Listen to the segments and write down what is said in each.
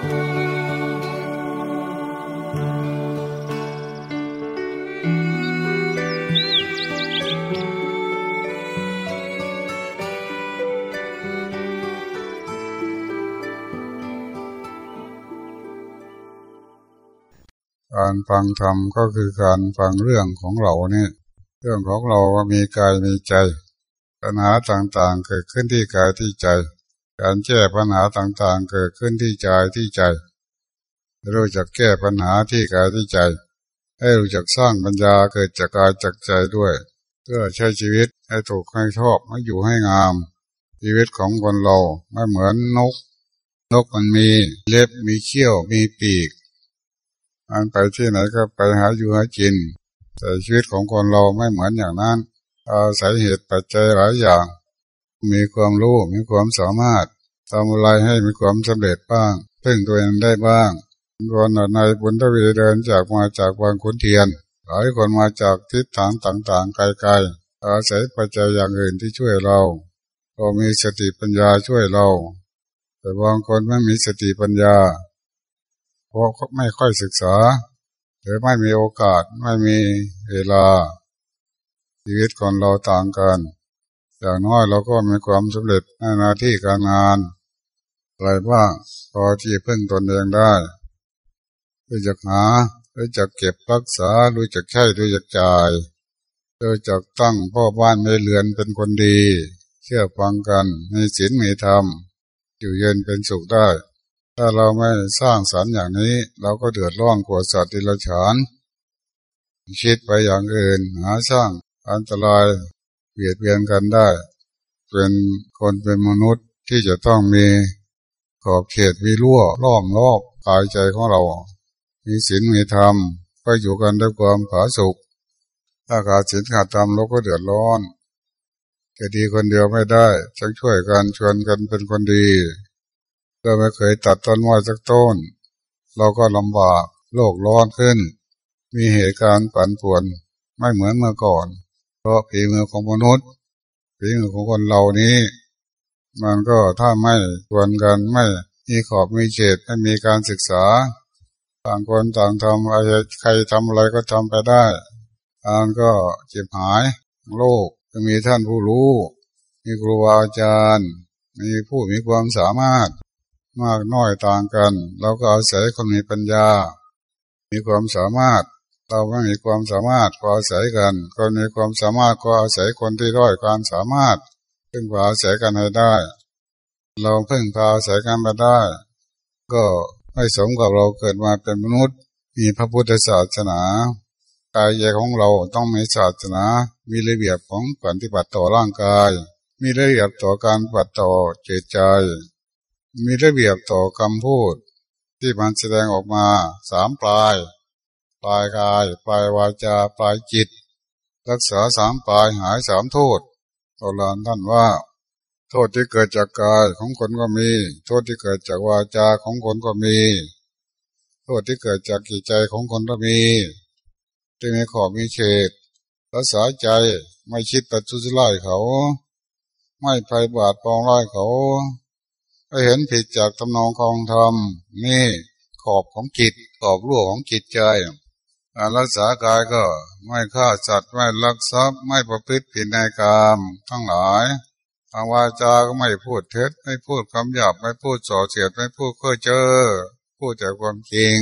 การฟังธรรมก็คือการฟังเรื่องของเราเนี่ย เรื่องของเราว่ามีกายมีใจปัญหาต่างๆเกิดขึ้นที่กายที่ใจ การแก้ปัญหาต่างๆ เกิดขึ้นที่ใจที่ใจ รู้จักแก้ปัญหาที่กายที่ใจ ให้รู้จักสร้างปัญญาเกิดจากกายจากใจด้วย เพื่อใช้ชีวิตให้ถูกให้ชอบให้อยู่ให้งาม ชีวิตของคนเราไม่เหมือนนก นกมันมีเล็บมีเขี้ยวมีปีกมันไปที่ไหนก็ไปหาอยู่หากินแต่ชีวิตของคนเราไม่เหมือนอย่างนั้นอาศัยเหตุปัจจัยหลายอย่าง มีความรู้มีความสามารถทำอะไรให้มีความสำเร็จบ้างพึ่งตัวเองได้บ้างคนในบุญทวีเดินจากมาจากวังขุนเทียนหลายคนมาจากทิศทางต่างๆไกลๆ อาศัยปัจจัยอย่างอื่นที่ช่วยเราก็มีสติปัญญาช่วยเรา แต่บางคนไม่มีสติปัญญา เพราะไม่ค่อยศึกษา หรือไม่มีโอกาสไม่มีเวลา ชีวิตคนเราต่างกัน อย่างน้อยเราก็มีความสำเร็จในหน้าที่การงานอะไรบ้างพอที่พึ่งตนเองได้รู้จักหารู้จักเก็บรักษารู้จักใช้รู้จักจ่ายรู้จักตั้งพ่อบ้านในเรือนเป็นคนดี เชื่อฟังกันมีศีลมีธรรมอยู่เย็นเป็นสุขได้ ถ้าเราไม่สร้างสรรค์อย่างนี้ เราก็เดือดร้อนกว่าสัตว์ที่เราฉานคิดไปอย่างอื่นหาสร้างอันตราย เบียดเบียนกันได้ เป็นคนเป็นมนุษย์ที่จะต้องมีขอบเขตวิรั่วล้อมรอบกายใจของเรา มีศีลมีธรรมก็อยู่กันด้วยความผาสุกถ้าขาดศีลขาดธรรมเราก็เดือดร้อนจะดีคนเดียวไม่ได้จะช่วยกันชวนกันเป็นคนดีเราไม่เคยตัดต้นไม้สักต้น เราก็ลำบากโลกร้อนขึ้น มีเหตุการณ์ปั่นป่วนไม่เหมือนเมื่อก่อน เพราะผีมือของมนุษย์ผีมือของคนเรานี้ มันก็ถ้าไม่ชวนกันไม่มีขอบมีเขตไม่มีการศึกษา ต่างคนต่างทำอะไรใครทำอะไรก็ทำไปได้อ่านก็เจ็บหายโลกจะมีท่านผู้รู้ มีครูอาจารย์ มีผู้มีความสามารถ มากน้อยต่างกัน เราก็อาศัยคนมีปัญญา มีความสามารถ เราไม่มีความสามารถก็อาศัยกันคนมีความสามารถก็อาศัยคนที่ด้อยความสามารถพึ่งพาอาศัยกันให้ได้ เราพึ่งพาอาศัยกันมาได้ ก็ให้สมกับเราเกิดมาเป็นมนุษย์ มีพระพุทธศาสนากายใจของเราต้องมีศาสนา มีระเบียบของปฏิบัติต่อร่างกาย มีระเบียบต่อการปฏิบัติต่อจิตใจ มีระเบียบต่อคำพูด ที่มันแสดงออกมาสามปลาย ปลายกายปลายวาจาปลายจิต รักษาสามปลายหายสามโทษโบราณท่านว่า โทษที่เกิดจากกายของคนก็มี โทษที่เกิดจากวาจาของคนก็มี โทษที่เกิดจากจิตใจของคนก็มีที่มีขอบมีเขตรักษาใจไม่คิดตัดทุจริตเขา ไม่ไพบาดปองร้ายเขาก็เห็นผิดจากตำนองของธรรมนี่ขอบของจิตขอบรั่วของจิตใจ การรักษากายก็ไม่ฆ่าสัตว์ไม่ลักทรัพย์ไม่ประพฤติผิดในกรรมทั้งหลายทางวาจาก็ไม่พูดเท็จไม่พูดคำหยาบไม่พูดส่อเสียดไม่พูดเพ้อเจ้อพูดแต่ความจริง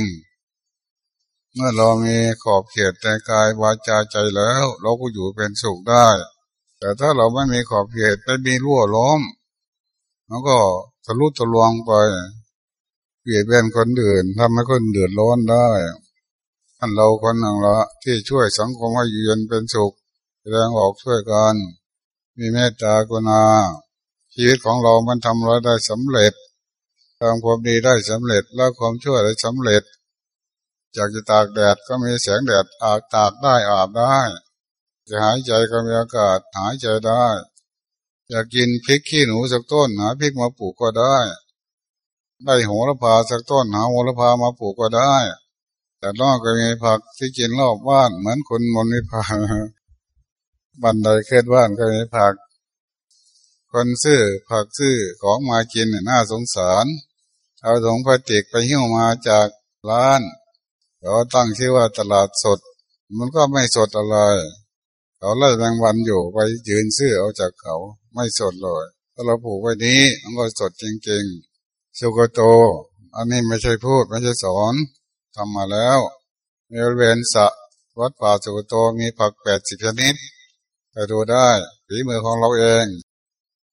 เมื่อเรามีขอบเขตในกายวาจาใจแล้ว เราก็อยู่เป็นสุขได้ แต่ถ้าเราไม่มีขอบเขตไม่มีรั่วล้มแล้วก็ทะลุทะลวงไปเปลี่ยนแปลงคนอื่นทำให้คนเดือดร้อนได้ ท่านเราคนหนึ่งละที่ช่วยสังคมให้ยืนเป็นสุขแสดงออกช่วยกัน มีเมตตากรุณาชีวิตของเรามันทำอะไรได้สำเร็จทำความดีได้สำเร็จ แล้วความช่วยได้สำเร็จ จากจะตากแดดก็มีแสงแดดอาบตากได้อาบได้จะหายใจก็มีอากาศหายใจได้อยากกินพริกขี้หนูสักต้นหาพริกมาปลูกก็ได้ ได้โหระพาสักต้นหาโหระพามาปลูกก็ได้ แต่นอกก็มีผักที่กินรอบบ้านเหมือนคนมนวิพาบันไดเคลื่อนบ้านก็มีผัก คนซื้อผักซื้อของมากินน่าสงสาร เอาถุงพลาสติกไปหิ้วมาจากร้านเราตั้งชื่อว่าตลาดสด มันก็ไม่สดอะไรเขาไล่แมงวันอยู่ไปยืนซื้อเอาจากเขาไม่สดเลยถ้าเราปลูกไว้นี้มันก็สดจริงๆสุกโต อันนี้ไม่ใช่พูดไม่ใช่สอน ทำมาแล้วมีบริเวณสะวัดป่าสุโตมีผักแปดสิบชนิดไปดูได้ฝีมือของเราเอง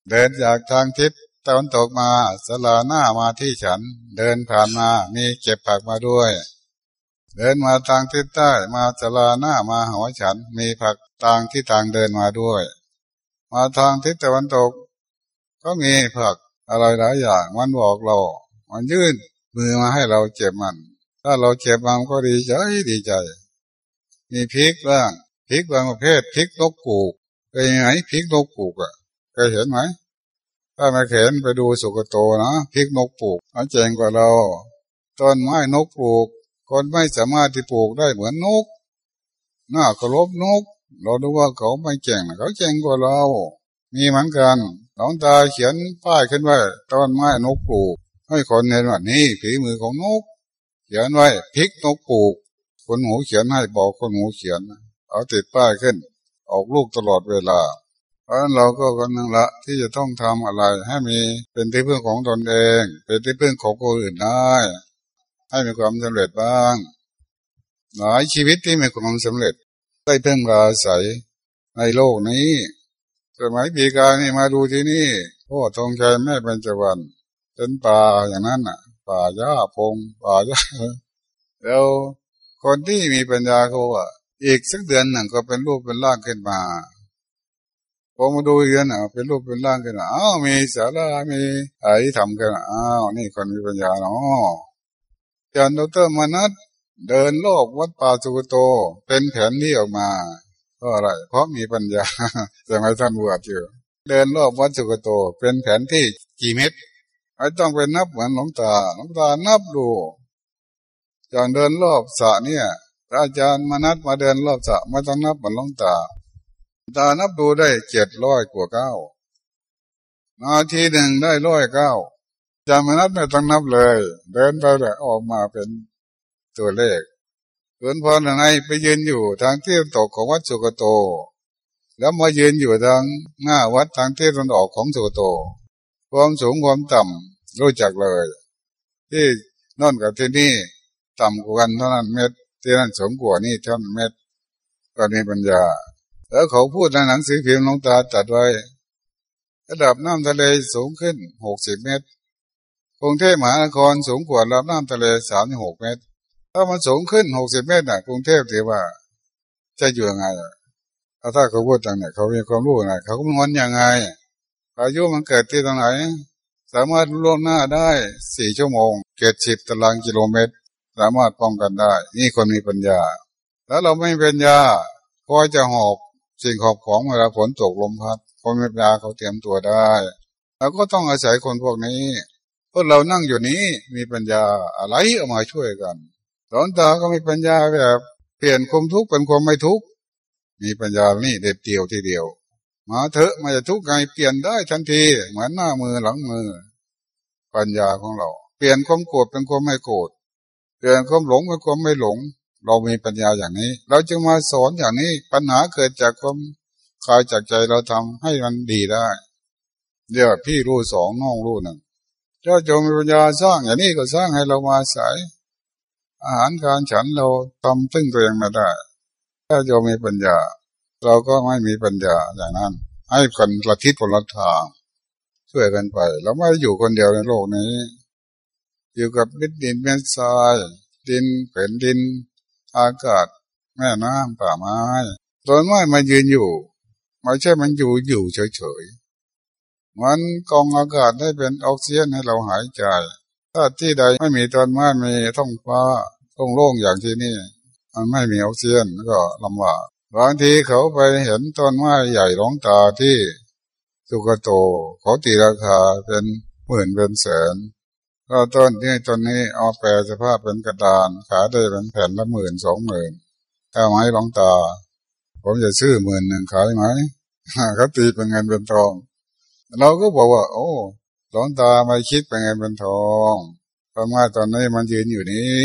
เดินจากทางทิศตะวันตกมาสลาหน้ามาที่ฉัน เดินผ่านมามีเก็บผักมาด้วย เดินมาทางทิศใต้มาจลาหน้ามาหัวฉัน มีผักทางที่ทางเดินมาด้วย มาทางทิศตะวันตก ก็มีผักอะไรหลายอย่างมันบอกเรา มันยื่นมือมาให้เราเจ็บมัน ถ้าเราเจ็บมันก็ดีใจดีใจ มีพริกบ้างพริกบางประเภทพริกนกกูกเคยไหมพริกนกกูกอะเคยเห็นไหมถ้ามาเข็นไปดูสุกโตนะพริกนกปลูกมันเจ๋งกว่าเราต้นไม้นกปลูก คนไม่สามารถที่ปลูกได้เหมือนนกน้าเคารพนก เราดูว่าเขาไม่เก่งเขาเก่งกว่าเรา มีเหมือนกันหลวงตาเขียนป้ายขึ้นไว้ต้นไม้นกปลูก ให้คนเห็นว่านี่ฝีมือของนก เขียนไว้พริกนกปลูก คนหูเขียนให้บอกคนหูเขียน เอาติดป้ายขึ้น ออกลูกตลอดเวลา เพราะเราก็กำลังละที่จะต้องทำอะไร ให้มีเป็นที่พึ่งของตนเอง เป็นที่พึ่งของคนอื่นได้ ให้มีความสำเร็จบ้าง หลายชีวิตที่มีความสำเร็จ ได้เพิ่งราศัยในโลกนี้สมัยปีกานี่มาดูที่นี่พ่อทองชัยแม่เป็นจวันเป็นป่าอย่างนั้นอะ ป่าหญ้าพงป่าหญ้าแล้วคนที่มีปัญญาเขาว่า อีกสักเดือนหนึ่งก็เป็นรูปเป็นร่างขึ้นมาพอมาดูเรียนอะเป็นรูปเป็นร่างขึ้นอ้าวมีสาระมีอะไรทำกันอ้าวนี่คนมีปัญญาเนาะจารย์ดรมนัทเดินโลกวัดป่าสุกโต เป็นแผนที่ออกมาเพราะอะไร เพราะมีปัญญาสมัยท่านบวชอยู่ เดินรอบวัดสุกโต เป็นแผนที่กี่เม็ด ไม่ต้องไปนับเหมือนหลวงตาหลวงตานับดูจารย์เดินรอบสระเนี่ยอาจารย์มานัทมาเดินรอบสระไม่ต้องนับเหมือนหลวงตาตานับดูได้เจ็ดร้อยกว่าเก้านาทีหนึ่งได้ร้อยเก้าจำม่นับไม่ต้องนับเลย เดินไปแต่ออกมาเป็นตัวเลขเกินพอหนไงไปยืนอยู่ทางที่ตกของวัดสุกโต แล้วมายืนอยู่ทางหน้าวัดทางที่ตะวันออกของสุกโต ความสูงความต่ำรู้จักเลย ที่นั่นกับที่นี่ต่ำกว่ากันเท่านั้นเม็ดที่นั่นสูงกว่านี่เท่านั้นเม็ดก็มีปัญญา แล้วเขาพูดในหนังสือพิมพ์ลงตาจัดไว้ ระดับน้ำทะเลสูงขึ้นหกสิบเมตรกรุงเทพมหานครสูงกว่าระดับน้ำทะเลสามหกเมตร ถ้ามันสูงขึ้นหกสิบเมตรน่ะกรุงเทพถือว่า จะอยู่ยังไงถ้าเขาพูดอย่างนี้เขามีความรู้ไงเขาคำนวณยังไง อายุมันเกิดที่ตรงไหน สามารถล่วงหน้าได้สี่ชั่วโมงเกิดสิบตารางกิโลเมตร สามารถป้องกันได้ นี่คนมีปัญญา แล้วเราไม่มีปัญญาก็จะหอบสิ่งขอบของเวลาฝนตกลมพัดคนมีปัญญาเขาเตรียมตัวได้เราก็ต้องอาศัยคนพวกนี้พวกเรานั่งอยู่นี้มีปัญญาอะไรเอามาช่วยกันหลวงตาก็มีปัญญาแบบ เปลี่ยนความทุกข์เป็นความไม่ทุกข์มีปัญญานี่เด็ดเดียวทีเดียว มาเถอะมาจะทุกข์ไงเปลี่ยนได้ทันที เหมือนหน้ามือหลังมือ ปัญญาของเรา เปลี่ยนความโกรธเป็นความไม่โกรธเปลี่ยนความหลงเป็นความไม่หลง เรามีปัญญาอย่างนี้ เราจึงมาสอนอย่างนี้ปัญหาเกิดจากความคลายจากใจเราทำให้มันดีได้เดี๋ยวพี่รู้สองน้องรู้หนึ่งถ้าจงมีปัญญาสร้างอย่างนี้ก็สร้างให้เรามาสายอาหารการฉันเราทำซึ่งตัวเองม่ได้ ถ้าจะมีปัญญา เราก็ไม่มีปัญญาอย่างนั้น ให้คนละทิศคนละทางช่วยกันไป เราไม่อยู่คนเดียวในโลกนี้ อยู่กับดินดินแม่ทราย ดินแผ่นดิน อากาศ แม่น้ำป่าไม้ต้นไม้มายืนอยู่ไม่ใช่มันอยู่อยู่เฉยๆมันกองอากาศได้เป็นออกซิเจนให้เราหายใจถ้าที่ใดไม่มีต้นไม้มีท้องฟ้าท้องโล่งอย่างที่นี่มันไม่มีออกซิเจนก็ลำบาก บางทีเขาไปเห็นต้นไม้ใหญ่หลงตาที่สุกโต เขาตีราคาเป็นหมื่นเป็นแสนก็ต้นที่ต้นนี้เอาแปลสภาพเป็นกระดาน ขายได้เป็นแผ่นละหมื่นสองหมื่นถ้าไม้ลองตา ผมจะซื้อหมื่นหนึ่งขายไหมเขาตีเป็นเงินเป็นทอง เราก็บอกว่า โอ้หลวงตาไม่คิดเป็นเงินเป็นทองเพราะว่าตอนนี้มันยืนอยู่นี้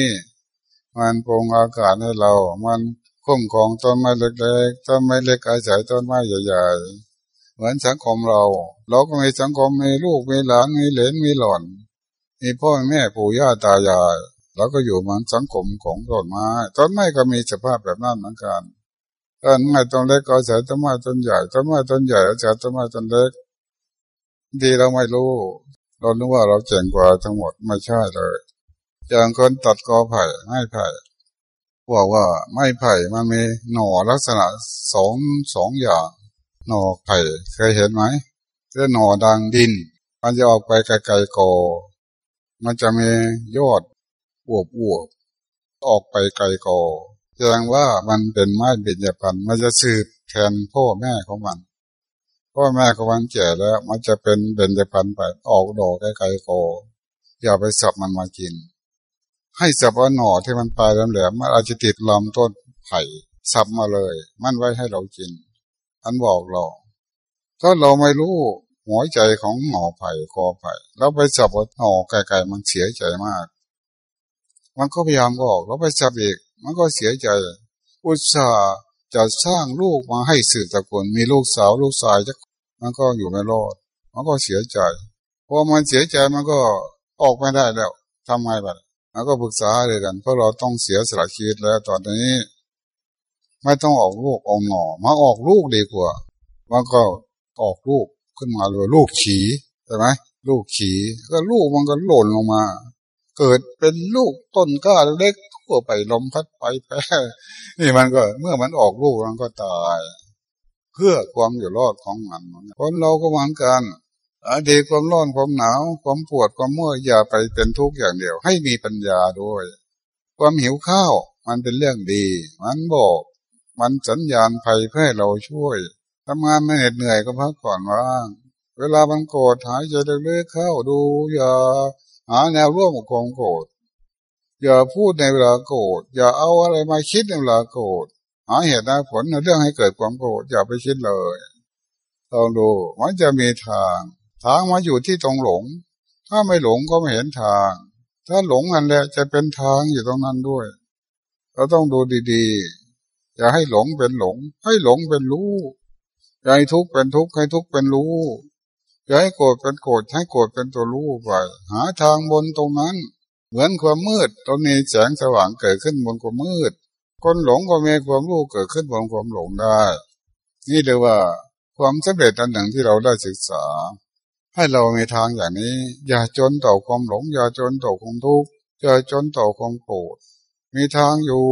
มันปรงอากาศให้เรา มัน คุ้มครองต้นไม้เล็กๆต้นไม้เล็กอาศัยต้นไม้ใหญ่ๆ เหมือนสังคมเรา เราก็มีสังคมมีลูกมีหลานมีเหลนมีหล่อนมีพ่อแม่ปู่ย่าตายายเราก็อยู่เหมือนสังคมของต้นไม้ต้นไม้ก็มีสภาพแบบนั้นเหมือนกันต้นไม้ต้นเล็กก็อาศัยต้นไม้ต้นใหญ่ต้นไม้ต้นใหญ่อาศัยต้นไม้ต้นเล็กดีเราไม่รู้ เราคิดว่าเราเจ๋งกว่าทั้งหมดไม่ใช่เลยอย่างคนตัดกอไผ่ไม้ไผ่ บอกว่าไม้ไผ่มันมีหน่อลักษณะสองสองอย่างหน่อไผ่เคยเห็นไหมเรื่อหน่อดังดิน มันจะออกไปไกลๆกอมันจะมียอดอวบอวบออกไปไกลกอแสดงว่ามันเป็นไม้เบญญพันธุ์มันจะสืบแทนพ่อแม่ของมันพ่อแม่ของมันแก่แล้ว มันจะเป็นเบญญพันธุ์ไปออกดอกไกลๆกออย่าไปสับมันมากิน ให้สับว่าหน่อที่มันปลายแหลมๆมันอาจจะติดลำต้นไผ่สับมาเลย มันไว้ให้เรากินอันบอกเรา ถ้าเราไม่รู้หัวใจของหน่อไผ่คอไผ่เราไปจับหน่อไกลๆมันเสียใจมาก มันก็พยายามบอกเราไปจับอีก มันก็เสียใจ อุตส่าห์จะสร้างลูกมาให้สืบตระกูลมีลูกสาวลูกชายจะมันก็อยู่ไม่รอด มันก็เสียใจพอมันเสียใจมันก็ออกไม่ได้แล้วทำไงบ้าง มันก็ปรึกษาเลยกัน เพราะเราต้องเสียสละชีวิตแล้วตอนนี้ ไม่ต้องออกลูกออกหน่อมาออกลูกดีกว่ามันก็ออกลูกขึ้นมาเลยลูกฉีใช่ไหมลูกฉีก็ลูกมันก็หล่นลงมา เกิดเป็นลูกต้นก้าเล็กทั่วไปลมพัดไปแพ้นี่มันก็เมื่อมันออกลูกมันก็ตาย เพื่อความอยู่รอดของมันคนเราก็เหมือนกัน อดีตความร้อนความหนาว ความปวดความเมื่อยอย่าไปเป็นทุกข์อย่างเดียว ให้มีปัญญาด้วย ความหิวข้าว มันเป็นเรื่องดี มันบอก มันสัญญาณภัยเพื่อให้เราช่วยทำงานไม่เหน็ดเหนื่อยก็พักผ่อนว่าง เวลามันโกรธหายใจเลือกเข้าดู อย่าหาแนวร่วมกับความโกรธอย่าพูดในเวลาโกรธอย่าเอาอะไรมาคิดในเวลาโกรธหาเหตุผลในเรื่องให้เกิดความโกรธอย่าไปคิดเลยลองดูมันจะมีทาง ทางมาอยู่ที่ตรงหลง ถ้าไม่หลงก็ไม่เห็นทาง ถ้าหลงนั่นแหละจะเป็นทางอยู่ตรงนั้นด้วย เราต้องดูดีๆ อย่าให้หลงเป็นหลง ให้หลงเป็นรู้อย่าให้ทุกข์เป็นทุกข์ให้ทุกข์เป็นรู้อย่าให้โกรธเป็นโกรธให้โกรธเป็นตัวรู้ไป หาทางบนตรงนั้น เหมือนความมืดตรงนี้แสงสว่างเกิดขึ้นบนความมืด คนหลงก็มีความรู้เกิดขึ้นบนความหลงได้ นี่เรียกว่าความสำเร็จอันหนึ่งที่เราได้ศึกษา ให้เรามีทางอย่างนี้ อย่าจนต่อความหลง อย่าจนต่อความทุกข์อย่าจนต่อความโกรธมีทางอยู่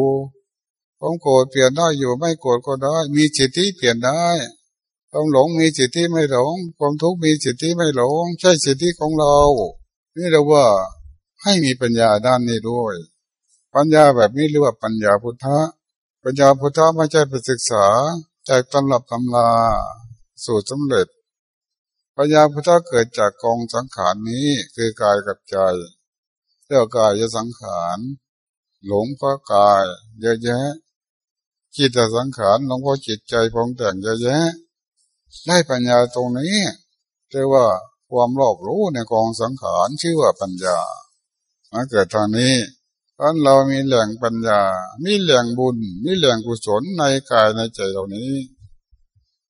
ความโกรธเปลี่ยนได้อยู่ไม่โกรธก็ได้ มีจิตที่เปลี่ยนได้ความหลงมีสิตทธิไม่หลง ความทุกข์มีสิตทธิไม่หลง ใช่สิตทธิของเรา นี่เราว่าให้มีปัญญาด้านนี้ด้วย ปัญญาแบบนี้เรียกว่าปัญญาพุทธะ ปัญญาพุทธะไม่ใช่ไปศึกษาจากตำรับตำลา สูตรสำเร็จ ปัญญาพุทธะเกิดจากกองสังขารนี้คือกายกับใจเรียกกายจะสังขารหลงเพราะกายเยอะแยะจิตสังขารหลงเพราะจิตใจพองแต่งเยอะแยะ ได้ปัญญาตรงนี้เรียกว่าความรอบรู้ในกองสังขารชื่อว่าปัญญามาเกิดทางนี้เพราะเรามีแหล่งปัญญา มีแหล่งบุญ มีแหล่งกุศลในกายในใจเหล่านี้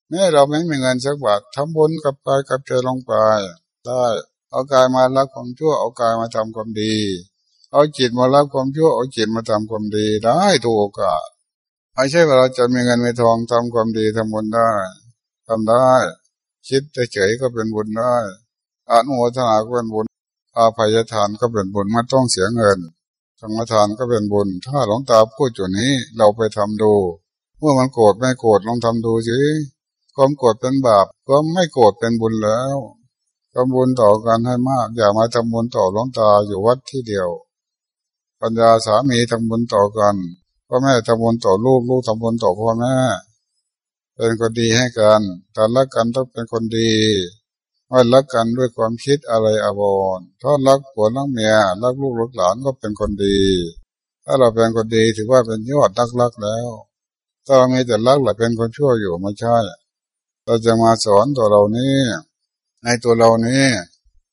แม้เราไม่มีเงินสักบาททำบุญกับกายกับใจลงไปได้เอากายมาละความชั่วเอากายมาทำความดี เอาจิตมาละความชั่วเอาจิตมาทำความดีได้ถูกโอกาสไม่ใช่ว่าเราจะมีเงินมีทองทำความดีทำบุญได้ทำได้ คิดเฉยก็เป็นบุญได้อนุโมทนาก็เป็นบุญอาภัยทานก็เป็นบุญไม่ต้องเสียเงินธรรมทานก็เป็นบุญ ถ้าหลวงตาพูดจุดนี้เราไปทำดูเมื่อมันโกรธไม่โกรธลองทำดูสิ ความโกรธเป็นบาปก็ไม่โกรธเป็นบุญแล้วทำบุญต่อกันให้มาก อย่ามาทำบุญต่อหลวงตาอยู่วัดที่เดียว ปัญญาสามีทำบุญต่อกันพ่อแม่ทำบุญต่อลูกลูกทำบุญต่อพ่อแม่เป็นคนดีให้กันถ้ารักกันต้องเป็นคนดีไม่รักกันด้วยความคิดอะไรอาวรถ้ารักผัวรักเมียรักลูกรักหลานก็เป็นคนดี ถ้าเราเป็นคนดีถือว่าเป็นยอดรักรักแล้ว ถ้าเรามีแต่รักหรือเป็นคนชั่วอยู่ไม่ใช่ เราจะมาสอนตัวเรานี้ในตัวเรานี้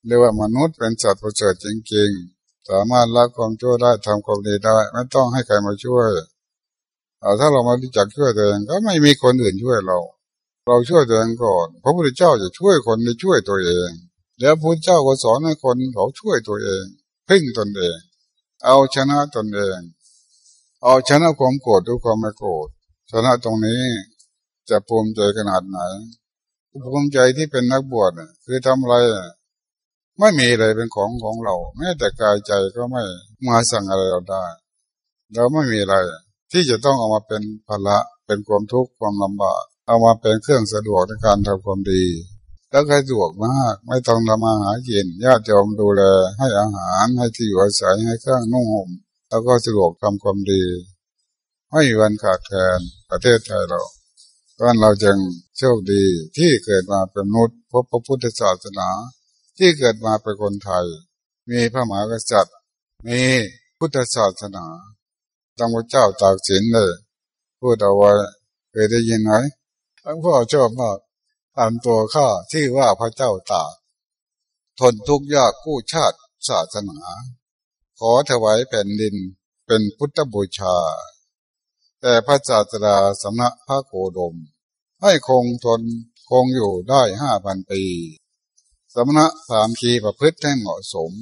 เรียกว่ามนุษย์เป็นสัตว์ประเสริฐจริงๆ สามารถละความชั่วได้ทำความดีได้ ไม่ต้องให้ใครมาช่วยถ้าเรามารู้จักช่วยตัวเองก็ไม่มีคนอื่นช่วยเรา เราช่วยตัวเองก่อนพระพุทธเจ้าจะช่วยคนในช่วยตัวเอง แล้วพระพุทธเจ้าก็สอนให้คนเขาช่วยตัวเองพึ่งตนเอง เอาชนะตนเอง เอาชนะความโกรธด้วยความไม่โกรธชนะตรงนี้ จะภูมิใจขนาดไหนภูมิใจที่เป็นนักบวชคือทำอะไรไม่มีอะไรเป็นของของเรา แม้แต่กายใจก็ไม่มาสั่งอะไรเราได้เราไม่มีอะไร ที่จะต้องเอามาเป็นภาระเป็นความทุกข์ความลำบากเอามาเป็นเครื่องสะดวกในการทำความดี แล้วใครสะดวกมากไม่ต้องทำมาหากินญาติโยมดูแลให้อาหารให้ที่อยู่อาศัยให้เครื่องนุ่งห่มแล้วก็สะดวกทำความดี ไม่มีวันขาดแคลนประเทศไทยเรา ก็เราจึงโชคดีที่เกิดมาเป็นมนุษย์พบพระพุทธศาสนา ที่เกิดมาเป็นคนไทย มีพระมหากษัตริย์มีพุทธศาสนาตั้งพระเจ้าตากสินเลยพูดเอาไว้เคยได้ยินไหมทั้งพ่อชอบมากอ่านตัวข้าที่ว่าพระเจ้าตากทนทุกข์ยากกู้ชาติศาสนา ขอถวายแผ่นดินเป็นพุทธบูชา แต่พระศาสดาสำนักพระโคดม ให้คงทนคงอยู่ได้ห้าพันปีสมณะสามคีประพฤติให้เหมาะสม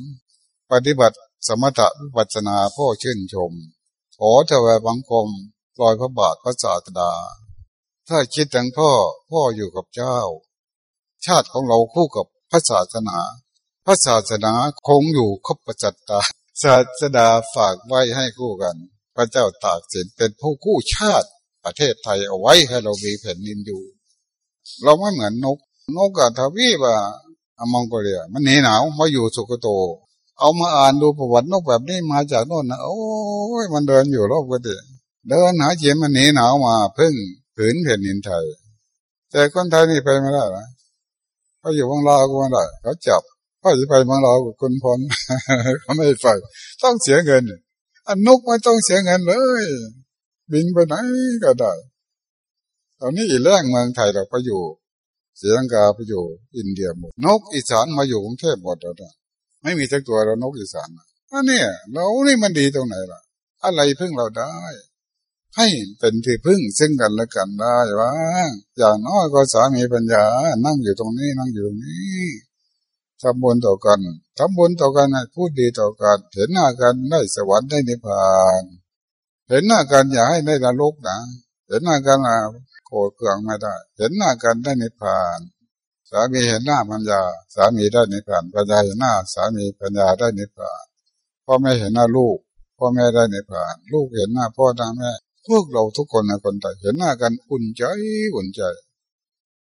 ปฏิบัติสมถะวิปัสนาพ่อชื่นชม ขอถวายบังคมลอยพระบาทพระศาสดา ถ้าคิดถึงพ่อพ่ออยู่กับเจ้า ชาติของเราคู่กับพระศาสนา พระศาสนาคงอยู่คบประจัตตาศาสดาฝากไว้ให้คู่กัน พระเจ้าตากสินเป็นผู้คู่ชาติประเทศไทยเอาไว้ให้เรามีแผ่นดินอยู่ เราไม่เหมือนนก นกกับทวีปอะอมองโกเลียมันหนีหนาวมาอยู่สุกโต เอามาอ่านดูประวัตินกแบบนี้มาจากโน่นนะโอ้ยมันเดินอยู่รอบกันเดีเดินหาเจียมันหนีหนาวมาพึ่งผืนแผ่นดินไทย แต่คนไทยนี่ไปไม่ได้นะเขาอยู่บางลาวก็ไม่ได้เขาจับเขาจะไปบางลาวกับคนพรเขาไม่ไปต้องเสียเงิน อันนกไม่ต้องเสียเงินเลย บินไปไหนก็ได้ตอนนี้อีแรงเมืองไทยเราไปอยู่เสียงกาไปอยู่อินเดียหมดนกอีสานมาอยู่กรุงเทพหมดแล้วนะไม่มีสักตัวเรานกอีสานอันนี้เรานี่มันดีตรงไหนล่ะ อะไรพึ่งเราได้ ให้เป็นที่พึ่งซึ่งกันและกันได้ว่าอย่างน้อยก็สามีปัญญานั่งอยู่ตรงนี้นั่งอยู่ตรงนี้ ทำบุญต่อกันทำบุญต่อกันพูดดีต่อกัน เห็นหน้ากันได้สวรรค์ได้นิพพาน เห็นหน้ากันอย่าให้ได้นรกนะ เห็นหน้ากันโกรธเคืองไม่ได้ เห็นหน้ากันได้นิพพาน สามีเห็นหน้าปัญญา สามีได้นิพพานปัญญาเห็นหน้า สามีปัญญาได้นิพพานพ่อแม่เห็นหน้าลูกพ่อแม่ได้นิพพาน ลูกเห็นหน้าพ่อหน้าแม่พวกเราทุกคนนะคนไทยเห็นหน้ากันอุ่นใจอุ่นใจ